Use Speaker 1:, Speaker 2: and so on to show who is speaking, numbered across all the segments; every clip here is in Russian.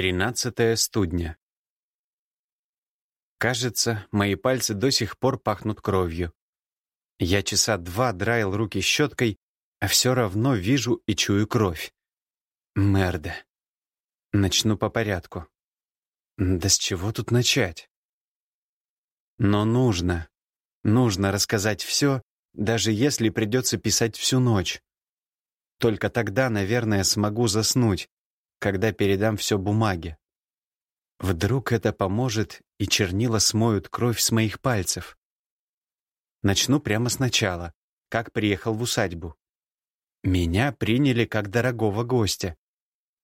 Speaker 1: Тринадцатая студня. Кажется, мои пальцы до сих пор пахнут кровью. Я часа два драил руки щеткой, а все равно вижу и чую кровь. Мерда. Начну по порядку. Да с чего тут начать? Но нужно. Нужно рассказать все, даже если придется писать всю ночь. Только тогда, наверное, смогу заснуть, когда передам все бумаге. Вдруг это поможет, и чернила смоют кровь с моих пальцев. Начну прямо сначала, как приехал в усадьбу. Меня приняли как дорогого гостя.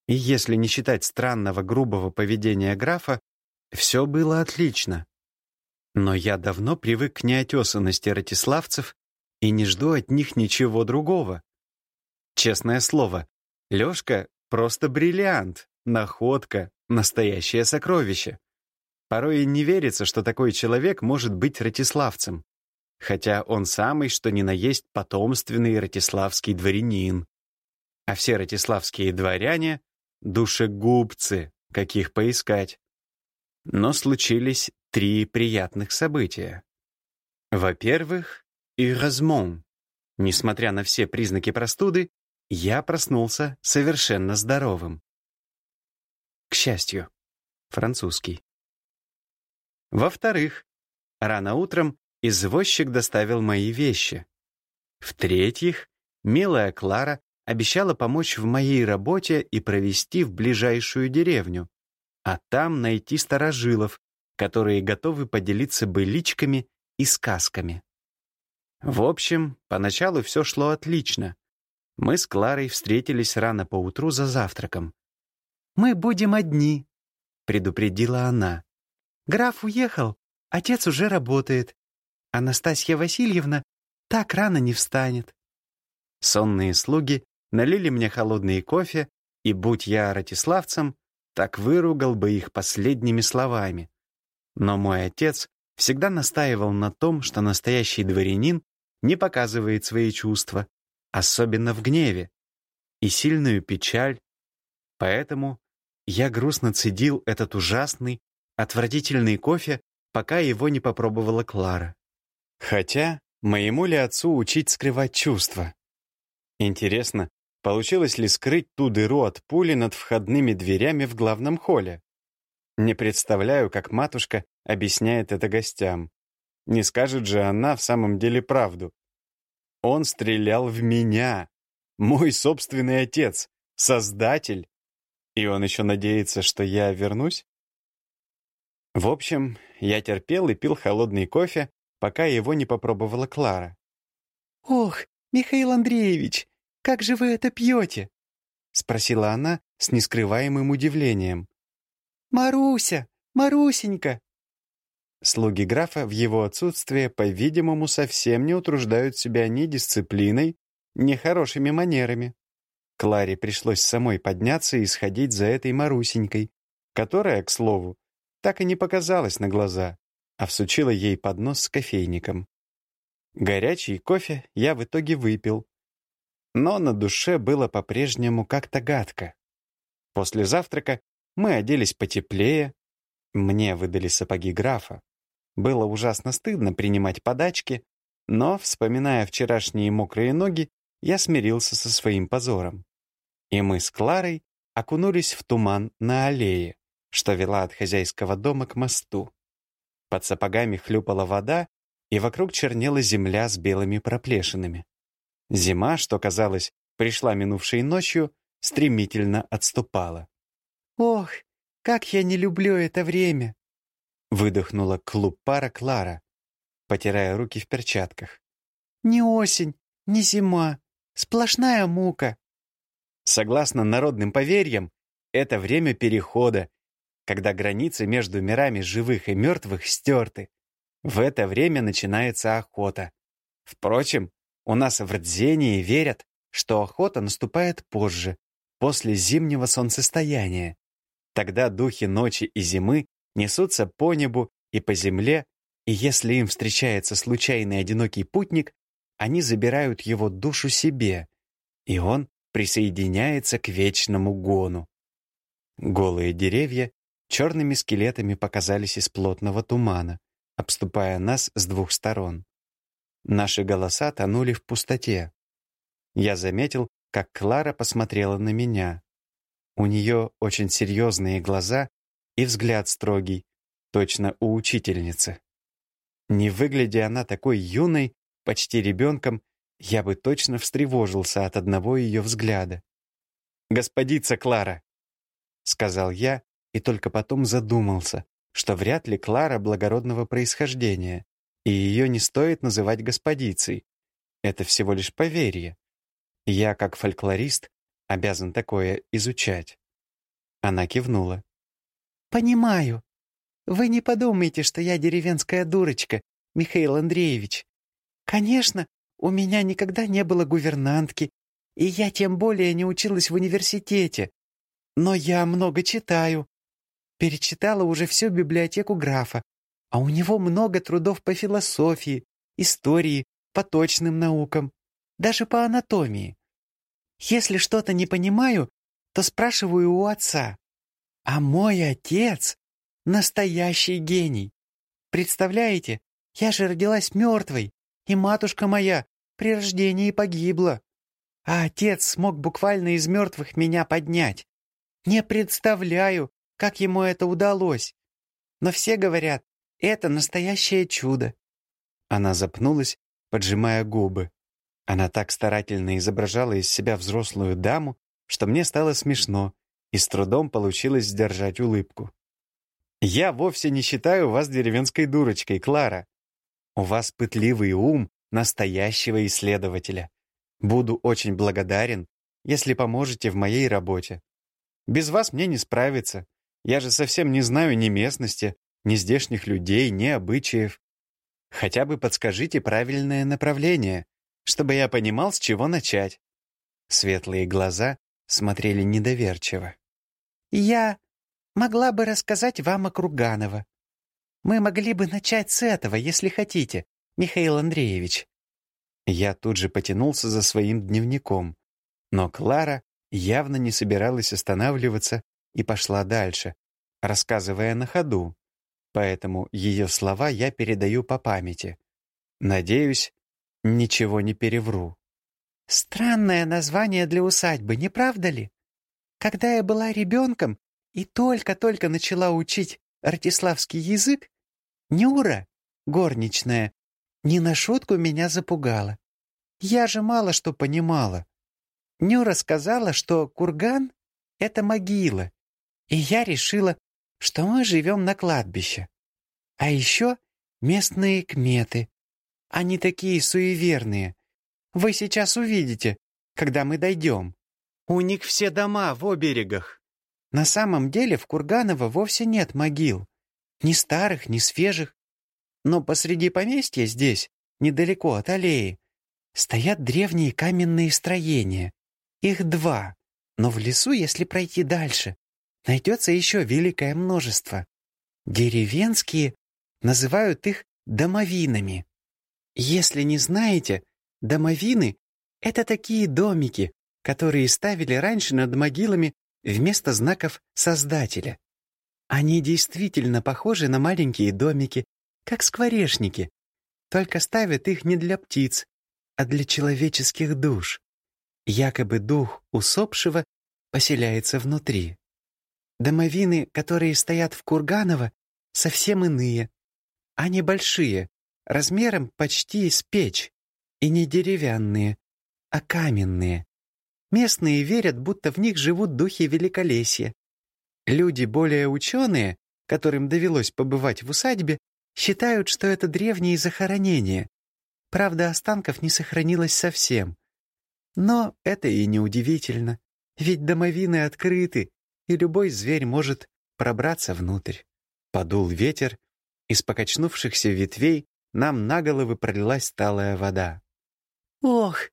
Speaker 1: И если не считать странного грубого поведения графа, все было отлично. Но я давно привык к неотесанности ратиславцев и не жду от них ничего другого. Честное слово, Лёшка Просто бриллиант, находка, настоящее сокровище. Порой не верится, что такой человек может быть ратиславцем. Хотя он самый, что ни на есть, потомственный ратиславский дворянин. А все ратиславские дворяне — душегубцы, каких поискать. Но случились три приятных события. Во-первых, Иразмон. Несмотря на все признаки простуды, я проснулся совершенно здоровым. К счастью, французский. Во-вторых, рано утром извозчик доставил мои вещи. В-третьих, милая Клара обещала помочь в моей работе и провести в ближайшую деревню, а там найти старожилов, которые готовы поделиться быличками и сказками. В общем, поначалу все шло отлично, мы с Кларой встретились рано поутру за завтраком. «Мы будем одни», — предупредила она. «Граф уехал, отец уже работает. Анастасия Васильевна так рано не встанет». Сонные слуги налили мне холодный кофе, и, будь я ратиславцем, так выругал бы их последними словами. Но мой отец всегда настаивал на том, что настоящий дворянин не показывает свои чувства, особенно в гневе, и сильную печаль. Поэтому я грустно цедил этот ужасный, отвратительный кофе, пока его не попробовала Клара. Хотя, моему ли отцу учить скрывать чувства? Интересно, получилось ли скрыть ту дыру от пули над входными дверями в главном холле? Не представляю, как матушка объясняет это гостям. Не скажет же она в самом деле правду. Он стрелял в меня. Мой собственный отец, создатель. И он еще надеется, что я вернусь? В общем, я терпел и пил холодный кофе, пока его не попробовала Клара.
Speaker 2: «Ох, Михаил Андреевич, как же вы это пьете?» — спросила она с нескрываемым удивлением. «Маруся, Марусенька!»
Speaker 1: Слуги графа в его отсутствие, по-видимому, совсем не утруждают себя ни дисциплиной, ни хорошими манерами. Кларе пришлось самой подняться и сходить за этой Марусенькой, которая, к слову, так и не показалась на глаза, а всучила ей поднос с кофейником. Горячий кофе я в итоге выпил, но на душе было по-прежнему как-то гадко. После завтрака мы оделись потеплее, мне выдали сапоги графа. Было ужасно стыдно принимать подачки, но, вспоминая вчерашние мокрые ноги, я смирился со своим позором. И мы с Кларой окунулись в туман на аллее, что вела от хозяйского дома к мосту. Под сапогами хлюпала вода, и вокруг чернела земля с белыми проплешинами. Зима, что казалось, пришла минувшей ночью, стремительно отступала.
Speaker 2: «Ох, как я не люблю это время!»
Speaker 1: Выдохнула клуб пара Клара, потирая руки в перчатках.
Speaker 2: «Не осень, не зима, сплошная мука».
Speaker 1: Согласно народным поверьям, это время перехода, когда границы между мирами живых и мертвых стерты. В это время начинается охота. Впрочем, у нас в Рдзении верят, что охота наступает позже, после зимнего солнцестояния. Тогда духи ночи и зимы несутся по небу и по земле, и если им встречается случайный одинокий путник, они забирают его душу себе, и он присоединяется к вечному гону. Голые деревья черными скелетами показались из плотного тумана, обступая нас с двух сторон. Наши голоса тонули в пустоте. Я заметил, как Клара посмотрела на меня. У нее очень серьезные глаза и взгляд строгий, точно у учительницы. Не выглядя она такой юной, почти ребенком, я бы точно встревожился от одного ее взгляда. «Господица Клара!» — сказал я, и только потом задумался, что вряд ли Клара благородного происхождения, и ее не стоит называть господицей. Это всего лишь поверье. Я, как фольклорист, обязан такое изучать. Она кивнула.
Speaker 2: «Понимаю. Вы не подумайте, что я деревенская дурочка, Михаил Андреевич. Конечно, у меня никогда не было гувернантки, и я тем более не училась в университете. Но я много читаю. Перечитала уже всю библиотеку графа, а у него много трудов по философии, истории, по точным наукам, даже по анатомии. Если что-то не понимаю, то спрашиваю у отца. А мой отец — настоящий гений. Представляете, я же родилась мертвой, и матушка моя при рождении погибла. А отец смог буквально из мертвых меня поднять. Не представляю, как ему это удалось. Но все говорят, это настоящее чудо.
Speaker 1: Она запнулась, поджимая губы. Она так старательно изображала из себя взрослую даму, что мне стало смешно, и с трудом получилось сдержать улыбку. «Я вовсе не считаю вас деревенской дурочкой, Клара. У вас пытливый ум настоящего исследователя. Буду очень благодарен, если поможете в моей работе. Без вас мне не справиться. Я же совсем не знаю ни местности, ни здешних людей, ни обычаев. Хотя бы подскажите правильное направление, чтобы я понимал, с чего начать». Светлые глаза смотрели недоверчиво.
Speaker 2: «Я могла бы рассказать вам о Круганово. Мы могли бы начать с этого, если хотите, Михаил Андреевич».
Speaker 1: Я тут же потянулся за своим дневником, но Клара явно не собиралась останавливаться и пошла дальше, рассказывая на ходу, поэтому ее слова я передаю по памяти. Надеюсь, ничего не перевру.
Speaker 2: Странное название для усадьбы, не правда ли? Когда я была ребенком и только-только начала учить артиславский язык, Нюра, горничная, не на шутку меня запугала. Я же мало что понимала. Нюра сказала, что курган — это могила, и я решила, что мы живем на кладбище. А еще местные кметы. Они такие суеверные. Вы сейчас увидите, когда мы дойдем. У них все дома в оберегах. На самом деле в Курганово вовсе нет могил. Ни старых, ни свежих. Но посреди поместья здесь, недалеко от аллеи, стоят древние каменные строения. Их два. Но в лесу, если пройти дальше, найдется еще великое множество. Деревенские называют их домовинами. Если не знаете, домовины — это такие домики, которые ставили раньше над могилами вместо знаков Создателя. Они действительно похожи на маленькие домики, как скворечники, только ставят их не для птиц, а для человеческих душ. Якобы дух усопшего поселяется внутри. Домовины, которые стоят в Курганово, совсем иные. Они большие, размером почти с печь, и не деревянные, а каменные. Местные верят, будто в них живут духи великолесья. Люди более ученые, которым довелось побывать в усадьбе, считают, что это древние захоронения. Правда, останков не сохранилось совсем. Но это и не удивительно, ведь домовины открыты, и любой зверь может пробраться внутрь. Подул ветер, из покачнувшихся ветвей нам на головы пролилась талая вода. «Ох!»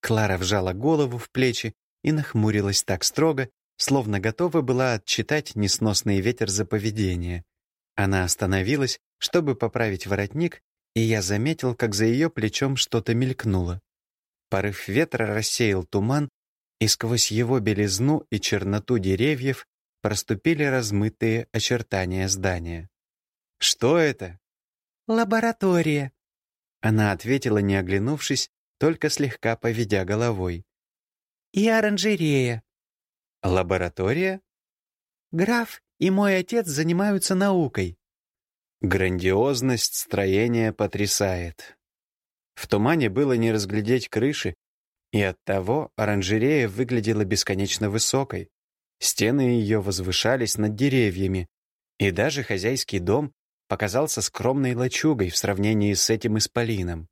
Speaker 1: Клара вжала голову в плечи и нахмурилась так строго, словно готова была отчитать несносный ветер за поведение. Она остановилась, чтобы поправить воротник, и я заметил, как за ее плечом что-то мелькнуло. Порыв ветра рассеял туман, и сквозь его белизну и черноту деревьев проступили размытые очертания здания. «Что это?»
Speaker 2: «Лаборатория», —
Speaker 1: она ответила, не оглянувшись, только слегка поведя головой.
Speaker 2: «И оранжерея».
Speaker 1: «Лаборатория?»
Speaker 2: «Граф и мой отец занимаются наукой».
Speaker 1: Грандиозность строения потрясает. В тумане было не разглядеть крыши, и оттого оранжерея выглядела бесконечно высокой. Стены ее возвышались над деревьями, и даже хозяйский дом показался скромной лачугой в сравнении с этим исполином.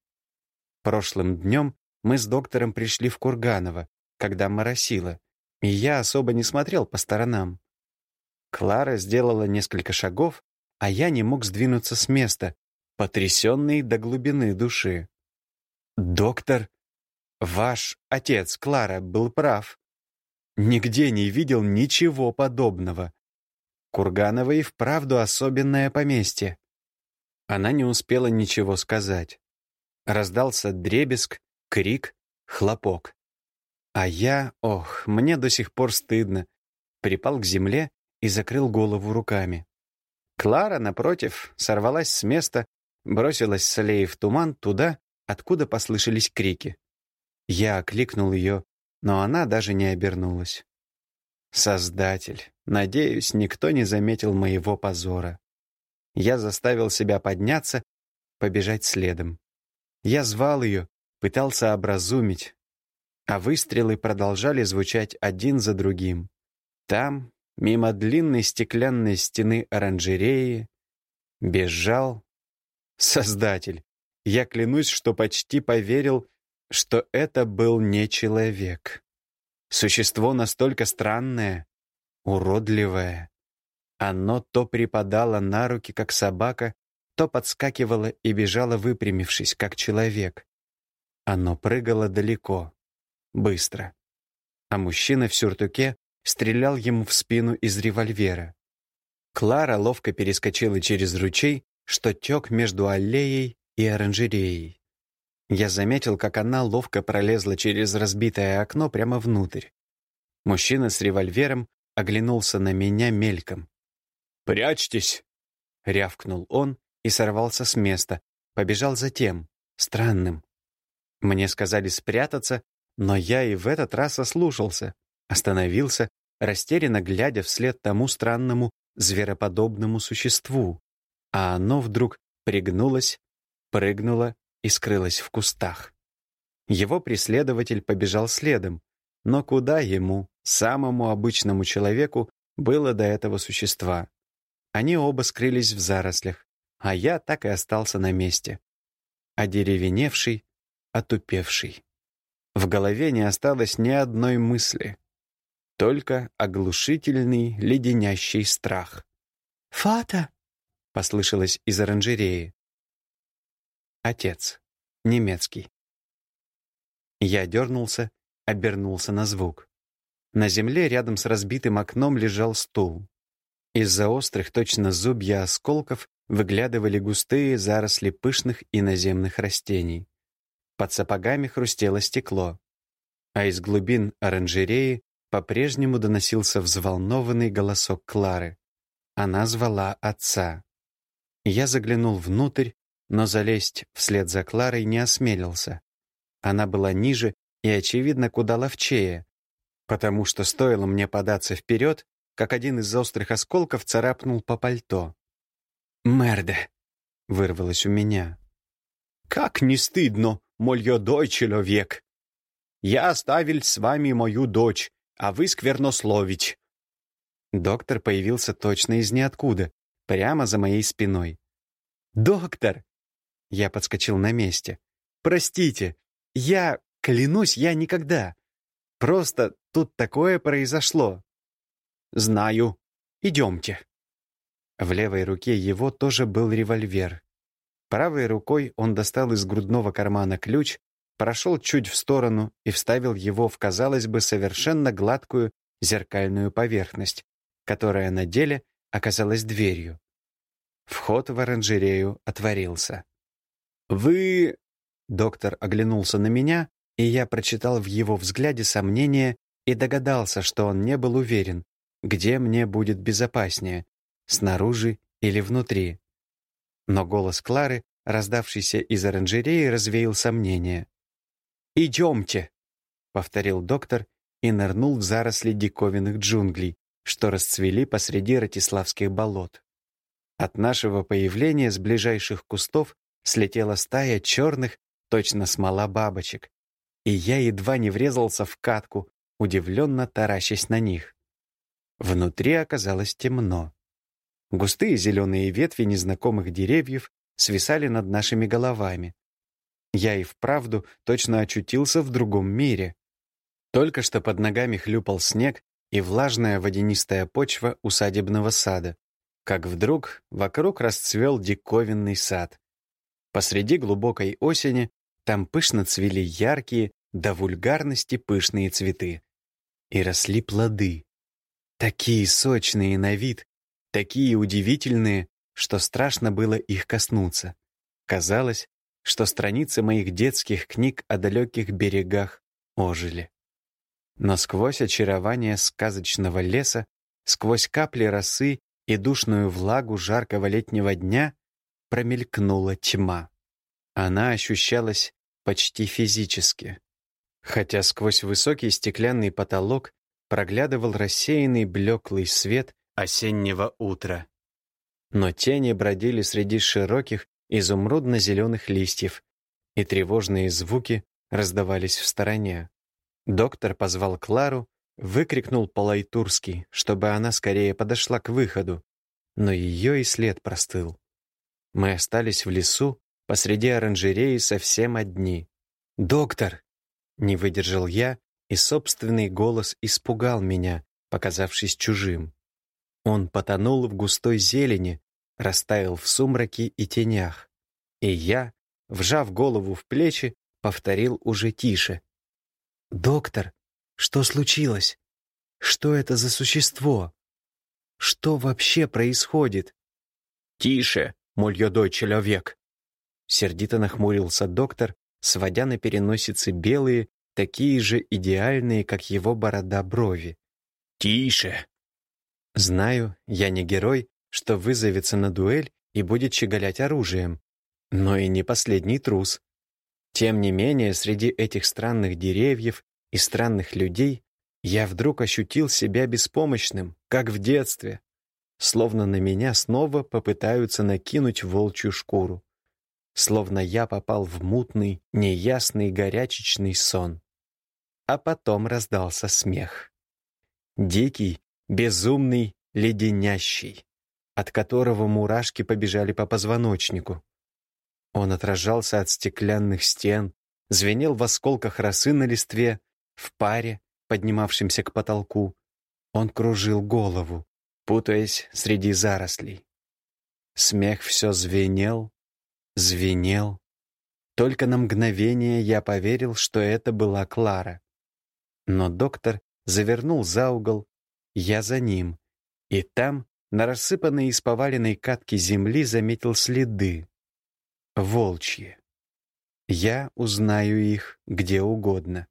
Speaker 1: Прошлым днем мы с доктором пришли в Курганово, когда моросило, и я особо не смотрел по сторонам. Клара сделала несколько шагов, а я не мог сдвинуться с места, потрясенный до глубины души. «Доктор, ваш отец, Клара, был прав. Нигде не видел ничего подобного. Курганова и вправду особенное поместье. Она не успела ничего сказать. Раздался дребезг, крик, хлопок. А я, ох, мне до сих пор стыдно, припал к земле и закрыл голову руками. Клара, напротив, сорвалась с места, бросилась с аллеи в туман туда, откуда послышались крики. Я окликнул ее, но она даже не обернулась. Создатель, надеюсь, никто не заметил моего позора. Я заставил себя подняться, побежать следом. Я звал ее, пытался образумить, а выстрелы продолжали звучать один за другим. Там, мимо длинной стеклянной стены оранжереи, бежал Создатель. Я клянусь, что почти поверил, что это был не человек. Существо настолько странное, уродливое. Оно то припадало на руки, как собака, то подскакивало и бежало, выпрямившись, как человек. Оно прыгало далеко, быстро. А мужчина в сюртуке стрелял ему в спину из револьвера. Клара ловко перескочила через ручей, что тек между аллеей и оранжереей. Я заметил, как она ловко пролезла через разбитое окно прямо внутрь. Мужчина с револьвером оглянулся на меня мельком. «Прячьтесь!» — рявкнул он и сорвался с места, побежал за тем, странным. Мне сказали спрятаться, но я и в этот раз ослушался, остановился, растерянно глядя вслед тому странному звероподобному существу, а оно вдруг пригнулось, прыгнуло и скрылась в кустах. Его преследователь побежал следом, но куда ему, самому обычному человеку, было до этого существа? Они оба скрылись в зарослях, а я так и остался на месте. Одеревеневший, отупевший. В голове не осталось ни одной мысли. Только оглушительный, леденящий страх.
Speaker 2: «Фата!» — послышалось из оранжереи.
Speaker 1: Отец. Немецкий. Я дернулся, обернулся на звук. На земле рядом с разбитым окном лежал стул. Из-за острых, точно зубья осколков, выглядывали густые заросли пышных иноземных растений. Под сапогами хрустело стекло. А из глубин оранжереи по-прежнему доносился взволнованный голосок Клары. Она звала отца. Я заглянул внутрь но залезть вслед за Кларой не осмелился. Она была ниже и, очевидно, куда ловчее, потому что стоило мне податься вперед, как один из острых осколков царапнул по пальто. «Мерде!» — вырвалось у меня. «Как не стыдно, мольёдой человек! Я оставил с вами мою дочь, а вы сквернословить!» Доктор появился точно из ниоткуда, прямо за моей спиной. «Доктор!» Я подскочил на месте. «Простите, я, клянусь, я никогда. Просто тут такое произошло». «Знаю. Идемте». В левой руке его тоже был револьвер. Правой рукой он достал из грудного кармана ключ, прошел чуть в сторону и вставил его в, казалось бы, совершенно гладкую зеркальную поверхность, которая на деле оказалась дверью. Вход в оранжерею отворился. «Вы...» Доктор оглянулся на меня, и я прочитал в его взгляде сомнение и догадался, что он не был уверен, где мне будет безопаснее, снаружи или внутри. Но голос Клары, раздавшийся из оранжереи, развеял сомнения. «Идемте!» — повторил доктор и нырнул в заросли диковинных джунглей, что расцвели посреди Ратиславских болот. От нашего появления с ближайших кустов слетела стая черных, точно смола бабочек, и я едва не врезался в катку, удивленно таращась на них. Внутри оказалось темно. Густые зеленые ветви незнакомых деревьев свисали над нашими головами. Я и вправду точно очутился в другом мире. Только что под ногами хлюпал снег и влажная водянистая почва усадебного сада, как вдруг вокруг расцвел диковинный сад. Посреди глубокой осени там пышно цвели яркие, до вульгарности пышные цветы. И росли плоды. Такие сочные на вид, такие удивительные, что страшно было их коснуться. Казалось, что страницы моих детских книг о далеких берегах ожили. Но сквозь очарование сказочного леса, сквозь капли росы и душную влагу жаркого летнего дня промелькнула тьма. Она ощущалась почти физически. Хотя сквозь высокий стеклянный потолок проглядывал рассеянный блеклый свет осеннего утра. Но тени бродили среди широких изумрудно-зеленых листьев, и тревожные звуки раздавались в стороне. Доктор позвал Клару, выкрикнул по-лайтурски, чтобы она скорее подошла к выходу, но ее и след простыл. Мы остались в лесу, посреди оранжереи совсем одни. «Доктор!» — не выдержал я, и собственный голос испугал меня, показавшись чужим. Он потонул в густой зелени, растаял в сумраке и тенях. И я, вжав голову в плечи, повторил уже тише. «Доктор, что случилось? Что это за существо? Что вообще происходит?» «Тише, мульёдой человек!» Сердито нахмурился доктор, сводя на переносице белые, такие же идеальные, как его борода брови. «Тише!» Знаю, я не герой, что вызовется на дуэль и будет щеголять оружием, но и не последний трус. Тем не менее, среди этих странных деревьев и странных людей я вдруг ощутил себя беспомощным, как в детстве, словно на меня снова попытаются накинуть волчью шкуру, словно я попал в мутный, неясный, горячечный сон. А потом раздался смех. Дикий, безумный, леденящий, от которого мурашки побежали по позвоночнику. Он отражался от стеклянных стен, звенел в осколках росы на листве, в паре, поднимавшемся к потолку. Он кружил голову, путаясь среди зарослей. Смех все звенел, звенел. Только на мгновение я поверил, что это была Клара. Но доктор завернул за угол я за ним. И там, на рассыпанной из поваленной катки земли, заметил следы. Волчьи. Я узнаю их где угодно.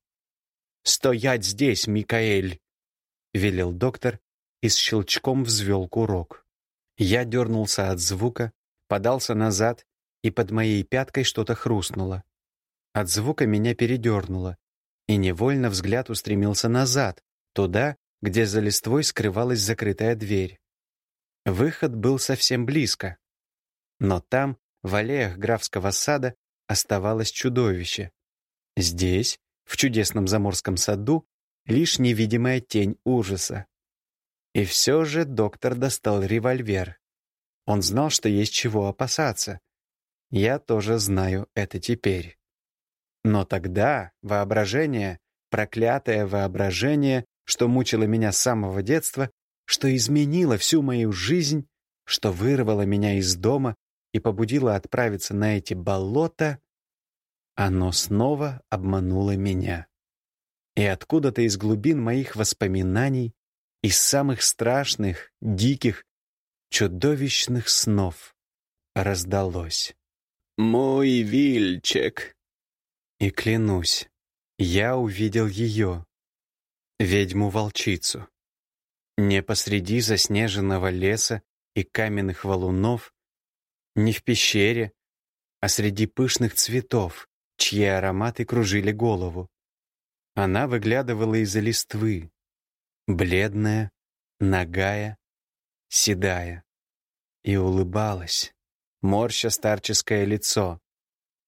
Speaker 1: «Стоять здесь, Микаэль!» — велел доктор и с щелчком взвел курок. Я дернулся от звука, подался назад, и под моей пяткой что-то хрустнуло. От звука меня передернуло, и невольно взгляд устремился назад, туда, где за листвой скрывалась закрытая дверь. Выход был совсем близко. Но там, в аллеях графского сада, оставалось чудовище. Здесь, в чудесном заморском саду, лишь невидимая тень ужаса. И все же доктор достал револьвер. Он знал, что есть чего опасаться. Я тоже знаю это теперь. Но тогда воображение, проклятое воображение, что мучило меня с самого детства, что изменило всю мою жизнь, что вырвало меня из дома и побудило отправиться на эти болота, оно снова обмануло меня. И откуда-то из глубин моих воспоминаний, из самых страшных, диких, чудовищных снов раздалось. «Мой Вильчик!» И клянусь, я увидел ее, ведьму-волчицу. Не посреди заснеженного леса и каменных валунов, не в пещере, а среди пышных цветов, чьи ароматы кружили голову. Она выглядывала из-за листвы, бледная, нагая, седая, и улыбалась, морща старческое лицо.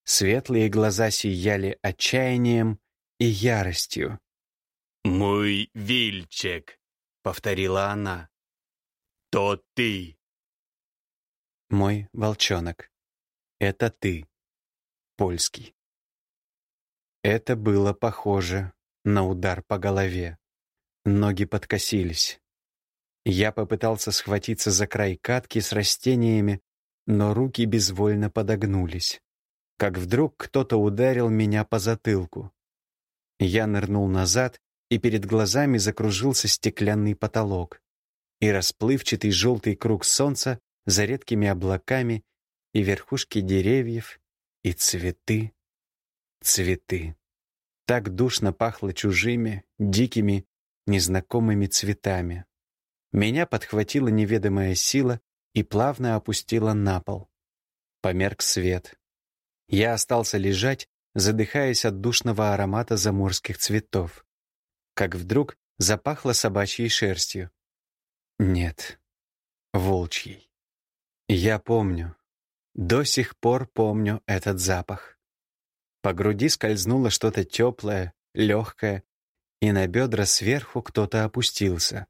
Speaker 1: Светлые глаза сияли отчаянием и яростью.
Speaker 3: «Мой Вильчик», — повторила она, — «то ты».
Speaker 1: «Мой волчонок, это ты, польский». Это было похоже на удар по голове. Ноги подкосились. Я попытался схватиться за край катки с растениями, но руки безвольно подогнулись. Как вдруг кто-то ударил меня по затылку. Я нырнул назад, и перед глазами закружился стеклянный потолок и расплывчатый желтый круг солнца за редкими облаками и верхушки деревьев, и цветы, цветы. Так душно пахло чужими, дикими, незнакомыми цветами. Меня подхватила неведомая сила и плавно опустила на пол. Померк свет. Я остался лежать, задыхаясь от душного аромата заморских цветов. Как вдруг запахло собачьей шерстью. Нет, волчьей. Я помню, до сих пор помню этот запах. По груди скользнуло что-то теплое, легкое, и на бедра сверху кто-то опустился.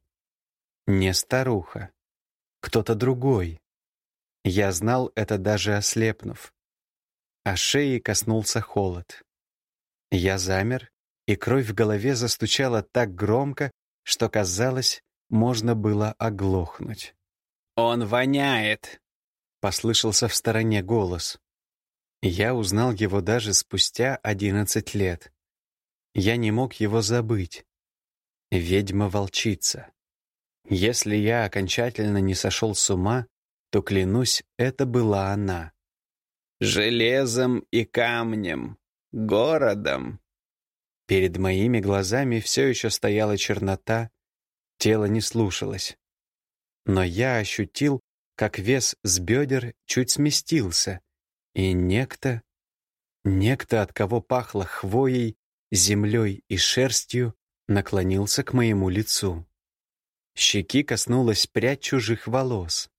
Speaker 1: Не старуха, кто-то другой. Я знал это даже ослепнув. А шеи коснулся холод. Я замер, и кровь в голове застучала так громко, что, казалось, можно было оглохнуть.
Speaker 3: «Он воняет!»
Speaker 1: — послышался в стороне голос. Я узнал его даже спустя одиннадцать лет. Я не мог его забыть. Ведьма-волчица. Если я окончательно не сошел с ума, то, клянусь, это была она.
Speaker 3: «Железом и камнем, городом».
Speaker 1: Перед моими глазами все еще стояла чернота, тело не слушалось. Но я ощутил, как вес с бедер чуть сместился, и некто, некто, от кого пахло хвоей, землей и шерстью, наклонился к моему лицу. Щеки коснулась прядь чужих волос.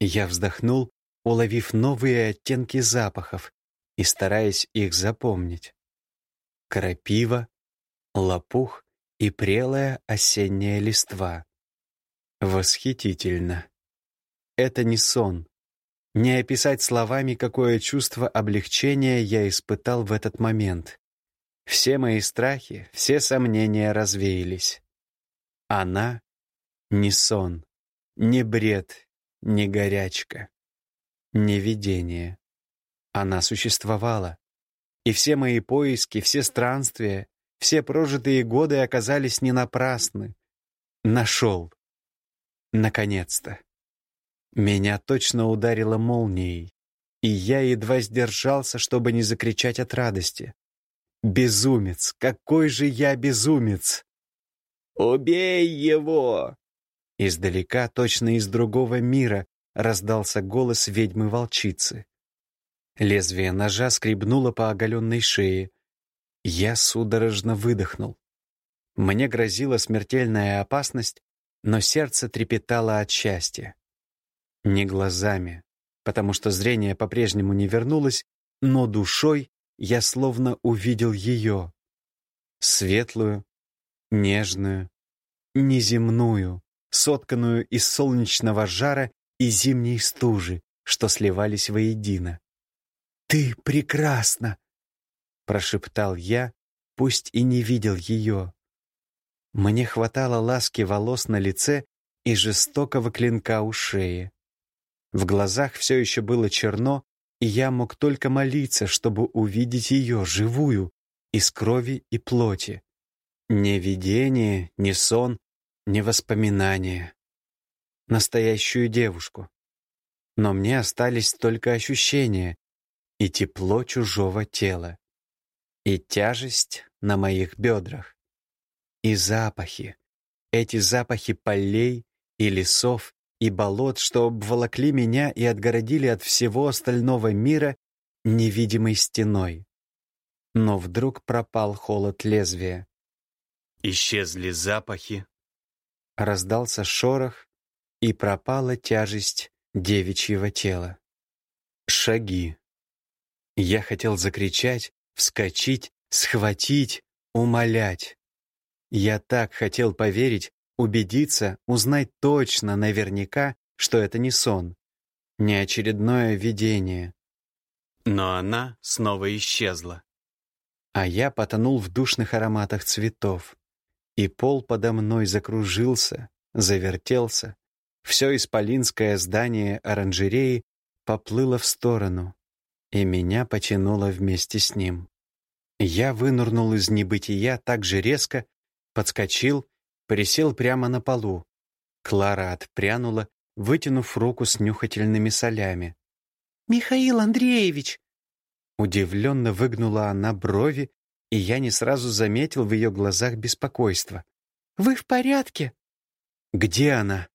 Speaker 1: Я вздохнул, уловив новые оттенки запахов и стараясь их запомнить. Крапива, лопух и прелая осенняя листва. Восхитительно. Это не сон, не описать словами, какое чувство облегчения я испытал в этот момент. Все мои страхи, все сомнения развеялись. Она — не сон, не бред, не горячка, не видение. Она существовала. И все мои поиски, все странствия, все прожитые годы оказались не напрасны. Нашел. Наконец-то. Меня точно ударило молнией, и я едва сдержался, чтобы не закричать от радости. «Безумец! Какой же я безумец!»
Speaker 3: «Убей его!»
Speaker 1: Издалека, точно из другого мира, раздался голос ведьмы-волчицы. Лезвие ножа скребнуло по оголенной шее. Я судорожно выдохнул. Мне грозила смертельная опасность, но сердце трепетало от счастья. Не глазами, потому что зрение по-прежнему не вернулось, но душой я словно увидел ее. Светлую, нежную, неземную, сотканную из солнечного жара и зимней стужи, что сливались воедино. «Ты прекрасна!» — прошептал я, пусть и не видел ее. Мне хватало ласки волос на лице и жестокого клинка у шеи. В глазах все еще было черно, и я мог только молиться, чтобы увидеть ее, живую, из крови и плоти. Не видение, не сон, не воспоминание. Настоящую девушку. Но мне остались только ощущения и тепло чужого тела, и тяжесть на моих бедрах, и запахи, Эти запахи полей и лесов, и болот, что обволокли меня и отгородили от всего остального мира невидимой стеной. Но вдруг пропал холод лезвия. Исчезли запахи. Раздался шорох, и пропала тяжесть девичьего тела. Шаги. Я хотел закричать, вскочить, схватить, умолять. Я так хотел поверить, убедиться, узнать точно, наверняка, что это не сон, не очередное видение. Но она снова исчезла. А я потонул в душных ароматах цветов. И пол подо мной закружился, завертелся. Все исполинское здание оранжереи поплыло в сторону, и меня потянуло вместе с ним. Я вынырнул из небытия так же резко, подскочил, присел прямо на полу. Клара отпрянула, вытянув руку с нюхательными солями.
Speaker 2: «Михаил Андреевич!»
Speaker 1: Удивленно выгнула она брови, и я не сразу заметил в ее глазах беспокойство.
Speaker 2: «Вы в порядке?»
Speaker 1: «Где она?»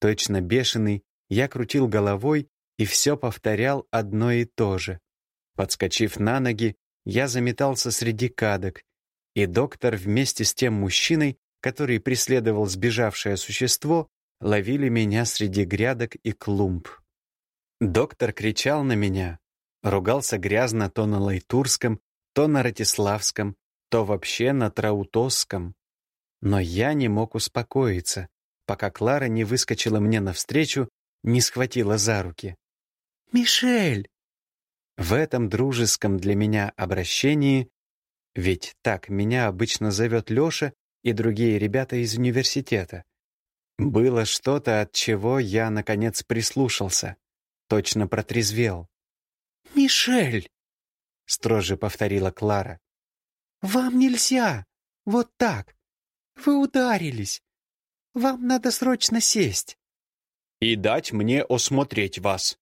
Speaker 1: Точно бешеный, я крутил головой и все повторял одно и то же. Подскочив на ноги, я заметался среди кадок, и доктор вместе с тем мужчиной, который преследовал сбежавшее существо, ловили меня среди грядок и клумб. Доктор кричал на меня, ругался грязно то на лайтурском, то на ратиславском, то вообще на траутосском. Но я не мог успокоиться, пока Клара не выскочила мне навстречу, не схватила за руки.
Speaker 2: «Мишель!»
Speaker 1: В этом дружеском для меня обращении, ведь так меня обычно зовет Леша и другие ребята из университета, было что-то, от чего я, наконец, прислушался, точно протрезвел.
Speaker 2: «Мишель!» — строже повторила Клара. «Вам нельзя! Вот так! Вы ударились! Вам надо срочно сесть!»
Speaker 3: «И дать мне осмотреть вас!»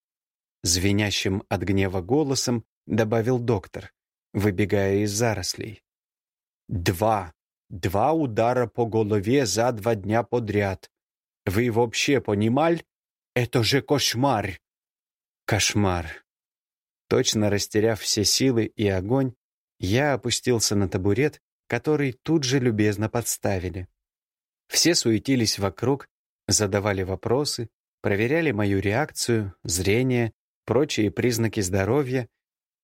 Speaker 1: Звенящим от гнева голосом добавил доктор, выбегая из зарослей.
Speaker 3: «Два! Два удара по голове за два дня подряд! Вы вообще понимали? Это же кошмар!»
Speaker 1: «Кошмар!» Точно растеряв все силы и огонь, я опустился на табурет, который тут же любезно подставили. Все суетились вокруг, задавали вопросы, проверяли мою реакцию, зрение, прочие признаки здоровья,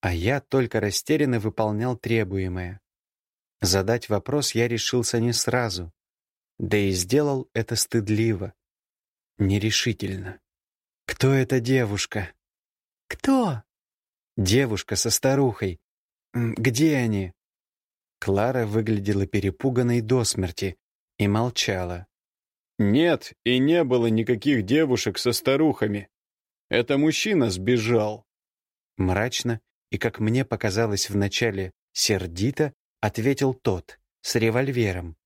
Speaker 1: а я только растерянно выполнял требуемое. Задать вопрос я решился не сразу, да и сделал это стыдливо, нерешительно. «Кто эта девушка?»
Speaker 2: «Кто?»
Speaker 1: Девушка со старухой. Где они?» Клара выглядела перепуганной до смерти и молчала.
Speaker 3: «Нет, и не было никаких девушек со старухами. Это мужчина сбежал».
Speaker 1: Мрачно и, как мне показалось вначале, сердито, ответил тот, с револьвером.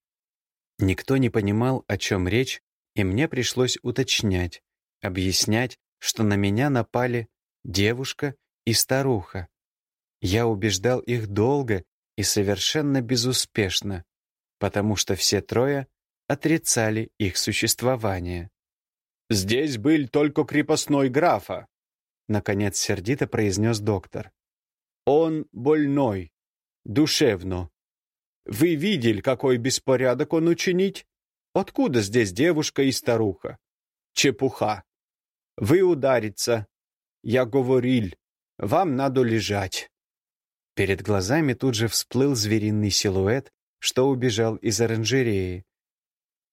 Speaker 1: Никто не понимал, о чем речь, и мне пришлось уточнять, объяснять, что на меня напали девушка и старуха. Я убеждал их долго и совершенно безуспешно, потому что все трое отрицали их существование.
Speaker 3: «Здесь был только крепостной графа», —
Speaker 1: наконец сердито произнес доктор.
Speaker 3: «Он больной, душевно. Вы видели, какой беспорядок он учинить? Откуда здесь девушка и старуха? Чепуха. Вы удариться. Я говорил, вам надо лежать».
Speaker 1: Перед глазами тут же всплыл звериный силуэт, что убежал из оранжереи.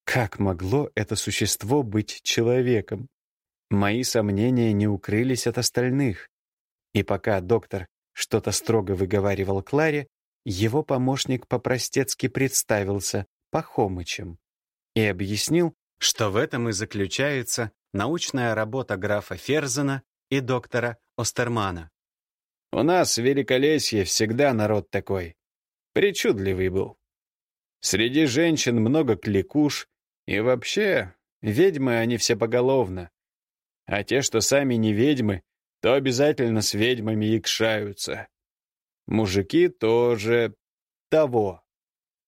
Speaker 1: Как могло это существо быть человеком? Мои сомнения не укрылись от остальных. И пока доктор что-то строго выговаривал Кларе, его помощник по-простецки представился Пахомычем и объяснил, что в этом и заключается научная работа графа Ферзена и доктора Остермана.
Speaker 3: У нас в Великолесье всегда народ такой. Причудливый был. Среди женщин много кликуш, и вообще, ведьмы они все поголовно. А те, что сами не ведьмы, то обязательно с ведьмами якшаются. Мужики тоже того.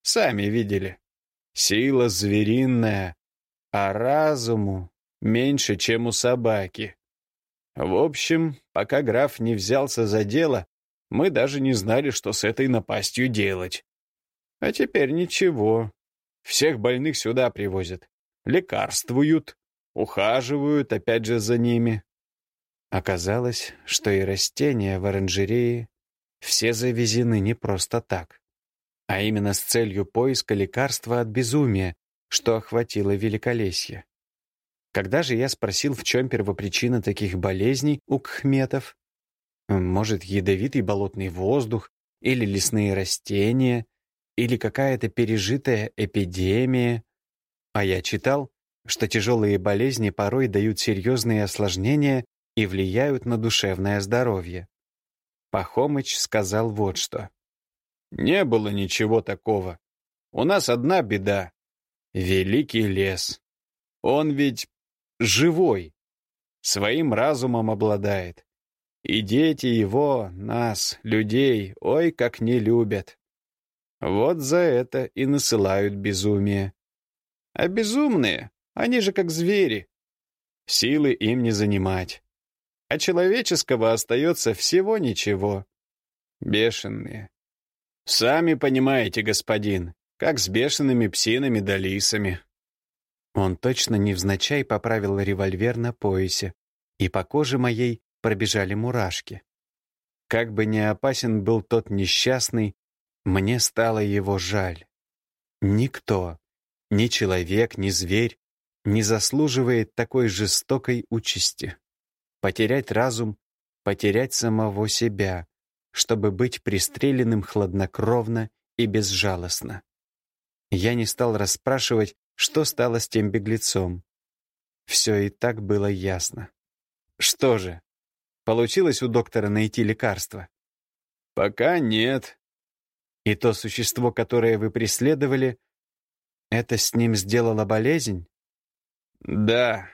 Speaker 3: Сами видели. Сила звериная, а разуму меньше, чем у собаки. В общем, пока граф не взялся за дело, мы даже не знали, что с этой напастью делать. А теперь ничего. Всех больных сюда привозят. Лекарствуют, ухаживают опять же за ними.
Speaker 1: Оказалось, что и растения в оранжерее все завезены не просто так, а именно с целью поиска лекарства от безумия, что охватило великолесье. Когда же я спросил, в чем первопричина таких болезней у кхметов, может, ядовитый болотный воздух, или лесные растения, или какая-то пережитая эпидемия, а я читал, что тяжелые болезни порой дают серьезные осложнения и влияют на душевное здоровье. Пахомыч сказал вот что.
Speaker 3: «Не было ничего такого. У нас одна беда. Великий лес. Он ведь живой, своим разумом обладает. И дети его, нас, людей, ой, как не любят. Вот за это и насылают безумие. А безумные, они же как звери. Силы им не занимать. А человеческого остается всего ничего. Бешеные. Сами понимаете, господин, как с бешеными псинами да лисами.
Speaker 1: Он точно невзначай поправил револьвер на поясе, и по коже моей пробежали мурашки. Как бы не опасен был тот несчастный, мне стало его жаль. Никто, ни человек, ни зверь, не заслуживает такой жестокой участи. Потерять разум, потерять самого себя, чтобы быть пристреленным хладнокровно и безжалостно. Я не стал расспрашивать, что стало с тем беглецом. Все и так было ясно. Что же, получилось у доктора найти лекарство?
Speaker 3: Пока нет.
Speaker 1: И то существо, которое вы преследовали, это с ним сделала болезнь?
Speaker 3: Да.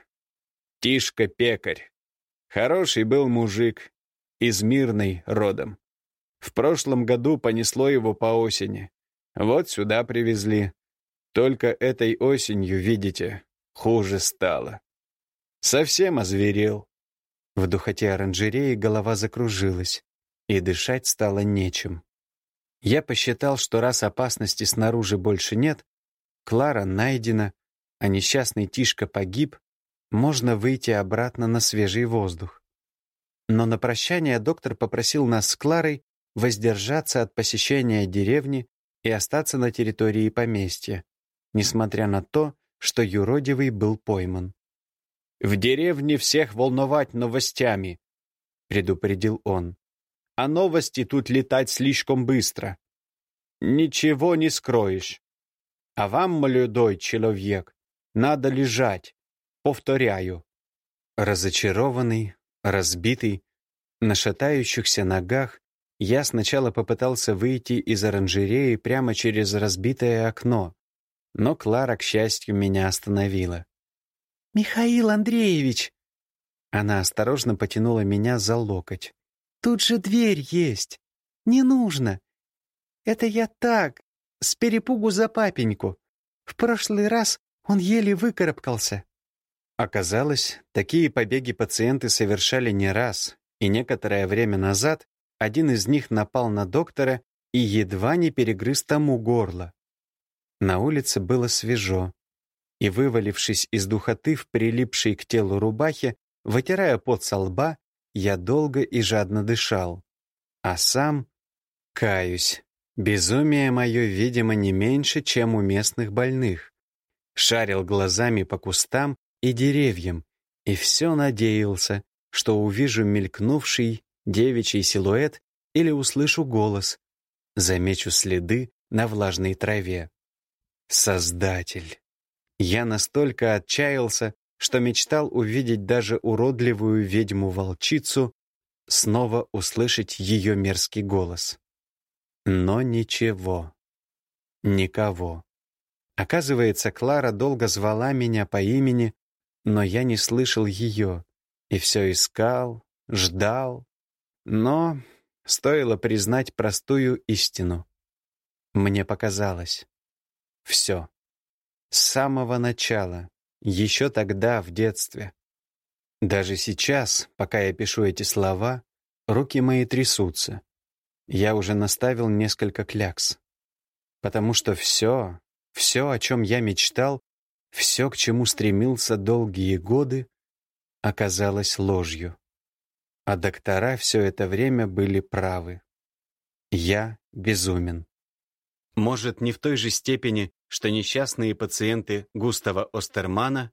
Speaker 3: Тишка-пекарь. Хороший был мужик, из мирной родом. В прошлом году понесло его по осени. Вот сюда привезли. Только этой осенью, видите, хуже стало. Совсем озверел.
Speaker 1: В духоте оранжереи голова закружилась, и дышать стало нечем. Я посчитал, что раз опасности снаружи больше нет, Клара найдена, а несчастный Тишка погиб, можно выйти обратно на свежий воздух. Но на прощание доктор попросил нас с Кларой воздержаться от посещения деревни и остаться на территории поместья, несмотря на то, что юродивый был пойман.
Speaker 3: «В деревне всех волновать новостями», — предупредил он. «А новости тут летать слишком быстро. Ничего не скроешь. А вам, молодой человек, надо лежать. Повторяю».
Speaker 1: Разочарованный, разбитый, на шатающихся ногах, я сначала попытался выйти из оранжереи прямо через разбитое окно, но Клара, к счастью, меня остановила.
Speaker 2: «Михаил Андреевич!»
Speaker 1: Она осторожно потянула меня за локоть.
Speaker 2: «Тут же дверь есть. Не нужно. Это я так, с перепугу за папеньку. В прошлый раз он еле выкарабкался».
Speaker 1: Оказалось, такие побеги пациенты совершали не раз, и некоторое время назад один из них напал на доктора и едва не перегрыз тому горло. На улице было свежо, и, вывалившись из духоты в прилипшей к телу рубахе, вытирая пот со лба, я долго и жадно дышал. А сам, каюсь, безумие мое, видимо, не меньше, чем у местных больных. Шарил глазами по кустам и деревьям, и все надеялся, что увижу мелькнувший девичий силуэт или услышу голос, замечу следы на влажной траве. Создатель. Я настолько отчаялся, что мечтал увидеть даже уродливую ведьму-волчицу, снова услышать ее мерзкий голос. Но ничего. Никого. Оказывается, Клара долго звала меня по имени, но я не слышал ее, и все искал, ждал. Но стоило признать простую истину. Мне показалось. Все. С самого начала, еще тогда, в детстве. Даже сейчас, пока я пишу эти слова, руки мои трясутся. Я уже наставил несколько клякс. Потому что все, все, о чем я мечтал, все, к чему стремился долгие годы, оказалось ложью. А доктора все это время были правы. Я безумен. Может, не в той же степени, что несчастные пациенты Густава Остермана,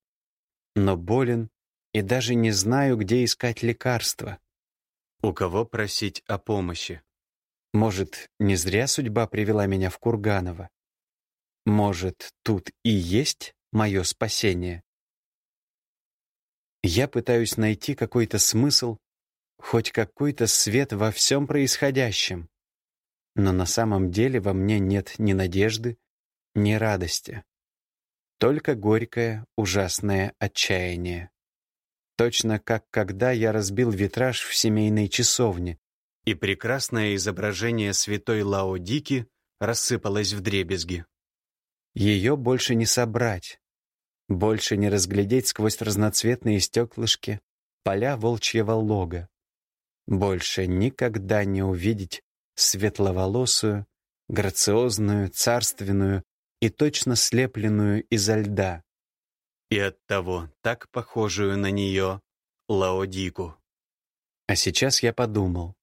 Speaker 1: но болен и даже не знаю, где искать лекарства. У кого просить о помощи? Может, не зря судьба привела меня в Курганово? Может, тут и есть мое спасение? Я пытаюсь найти какой-то смысл, хоть какой-то свет во всем происходящем. Но на самом деле во мне нет ни надежды, ни радости. Только горькое, ужасное отчаяние. Точно как когда я разбил витраж в семейной часовне, и прекрасное изображение святой Лаодики рассыпалось в дребезги. Ее больше не собрать, больше не разглядеть сквозь разноцветные стеклышки поля волчьего лога, больше никогда не увидеть светловолосую, грациозную, царственную и точно слепленную изо льда. И оттого так похожую на нее Лаодику. А сейчас я подумал.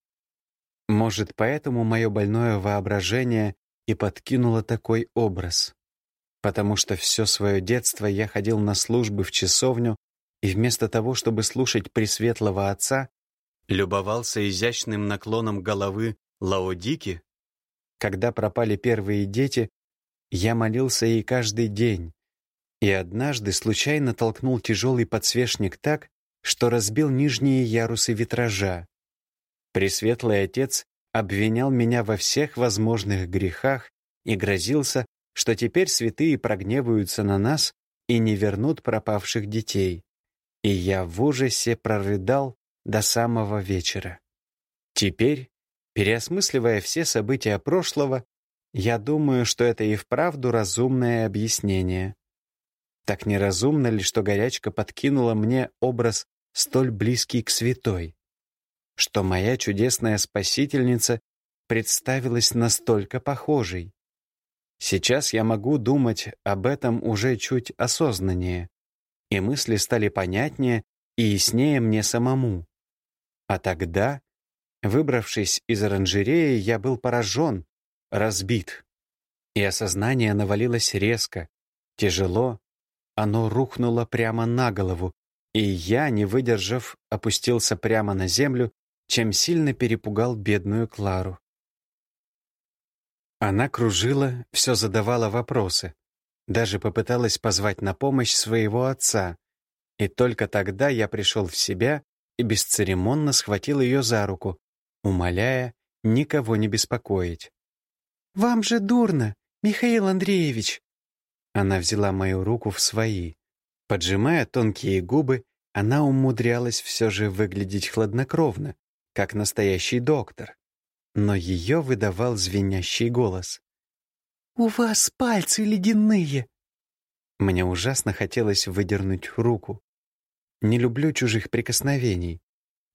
Speaker 1: Может, поэтому мое больное воображение и подкинуло такой образ. Потому что все свое детство я ходил на службы в часовню и вместо того, чтобы слушать Пресветлого Отца, любовался изящным наклоном головы Лаодики, когда пропали первые дети, я молился ей каждый день, и однажды случайно толкнул тяжелый подсвечник так, что разбил нижние ярусы витража. Пресветлый Отец обвинял меня во всех возможных грехах и грозился, что теперь святые прогневаются на нас и не вернут пропавших детей. И я в ужасе прорыдал до самого вечера. Теперь Переосмысливая все события прошлого, я думаю, что это и вправду разумное объяснение. Так неразумно ли, что горячка подкинула мне образ столь близкий к святой? Что моя чудесная спасительница представилась настолько похожей? Сейчас я могу думать об этом уже чуть осознаннее, и мысли стали понятнее и яснее мне самому. А тогда Выбравшись из оранжереи, я был поражен, разбит. И осознание навалилось резко, тяжело. Оно рухнуло прямо на голову, и я, не выдержав, опустился прямо на землю, чем сильно перепугал бедную Клару. Она кружила, все задавала вопросы, даже попыталась позвать на помощь своего отца, и только тогда я пришел в себя и бесцеремонно схватил ее за руку, умоляя никого не беспокоить.
Speaker 2: «Вам же дурно, Михаил Андреевич!»
Speaker 1: Она взяла мою руку в свои. Поджимая тонкие губы, она умудрялась все же выглядеть хладнокровно, как настоящий доктор. Но ее выдавал звенящий голос.
Speaker 2: «У вас пальцы ледяные!»
Speaker 1: Мне ужасно хотелось выдернуть руку. Не люблю чужих прикосновений.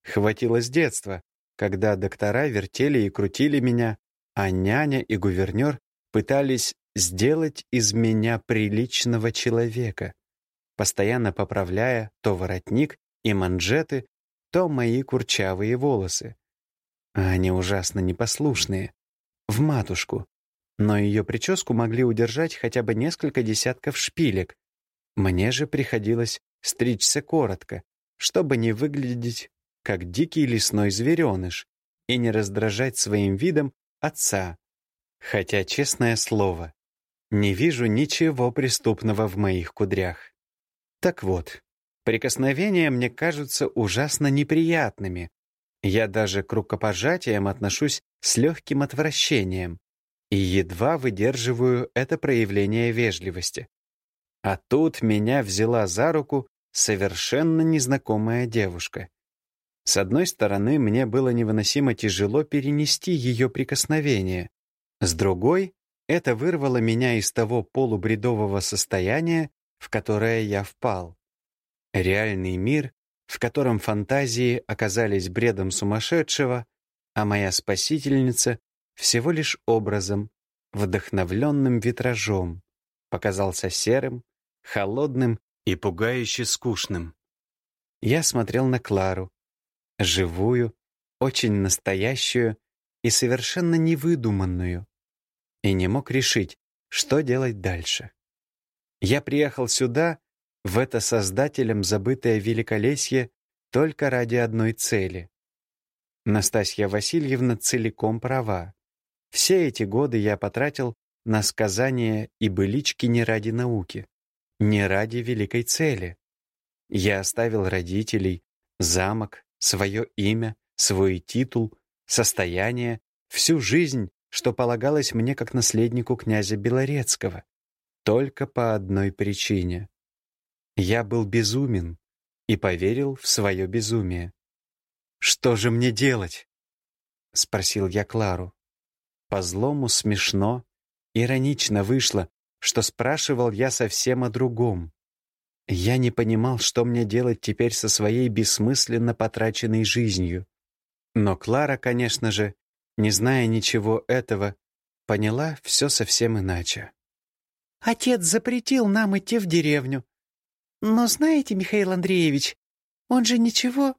Speaker 1: Хватило с детства, когда доктора вертели и крутили меня, а няня и гувернер пытались сделать из меня приличного человека, постоянно поправляя то воротник и манжеты, то мои курчавые волосы. А они ужасно непослушные. В матушку. Но ее прическу могли удержать хотя бы несколько десятков шпилек. Мне же приходилось стричься коротко, чтобы не выглядеть как дикий лесной звереныш, и не раздражать своим видом отца. Хотя, честное слово, не вижу ничего преступного в моих кудрях. Так вот, прикосновения мне кажутся ужасно неприятными. Я даже к рукопожатиям отношусь с легким отвращением и едва выдерживаю это проявление вежливости. А тут меня взяла за руку совершенно незнакомая девушка. С одной стороны, мне было невыносимо тяжело перенести ее прикосновение. С другой, Это вырвало меня из того полубредового состояния, в которое я впал. Реальный мир, в котором фантазии оказались бредом сумасшедшего, а моя спасительница всего лишь образом, вдохновленным витражом, показался серым, холодным и пугающе скучным. Я смотрел на Клару, живую, очень настоящую и совершенно невыдуманную, и не мог решить, что делать дальше. Я приехал сюда, в это создателем забытое великолесье, только ради одной цели. Настасья Васильевна целиком права. Все эти годы я потратил на сказания и былички не ради науки, не ради великой цели. Я оставил родителей, замок, свое имя, свой титул, состояние, всю жизнь, что полагалось мне как наследнику князя Белорецкого, только по одной причине. Я был безумен и поверил в свое безумие. «Что же мне делать?» — спросил я Клару. По-злому смешно, иронично вышло, что спрашивал я совсем о другом. Я не понимал, что мне делать теперь со своей бессмысленно потраченной жизнью. Но Клара, конечно же, не зная ничего этого, поняла все совсем иначе.
Speaker 2: «Отец запретил нам идти в деревню. Но знаете, Михаил Андреевич, он же ничего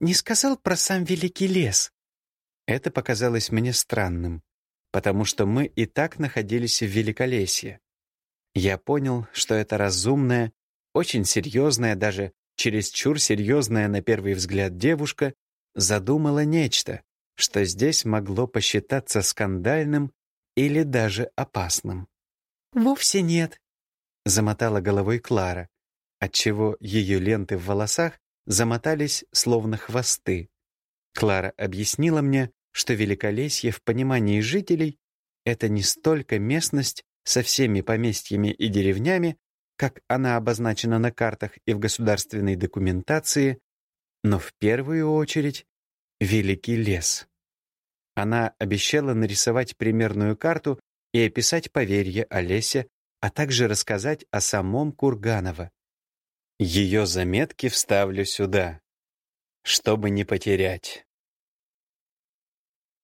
Speaker 2: не сказал про сам Великий лес».
Speaker 1: Это показалось мне странным, потому что мы и так находились в Великолесье. Я понял, что это разумная, очень серьезная, даже чересчур серьезная на первый взгляд девушка задумала нечто, что здесь могло посчитаться скандальным или даже опасным.
Speaker 2: «Вовсе нет», —
Speaker 1: замотала головой Клара, отчего ее ленты в волосах замотались словно хвосты. Клара объяснила мне, что Великолесье в понимании жителей — это не столько местность со всеми поместьями и деревнями, как она обозначена на картах и в государственной документации, но в первую очередь Великий лес. Она обещала нарисовать примерную карту и описать поверье о лесе, а также рассказать о самом Курганово. Ее заметки вставлю сюда, чтобы не потерять.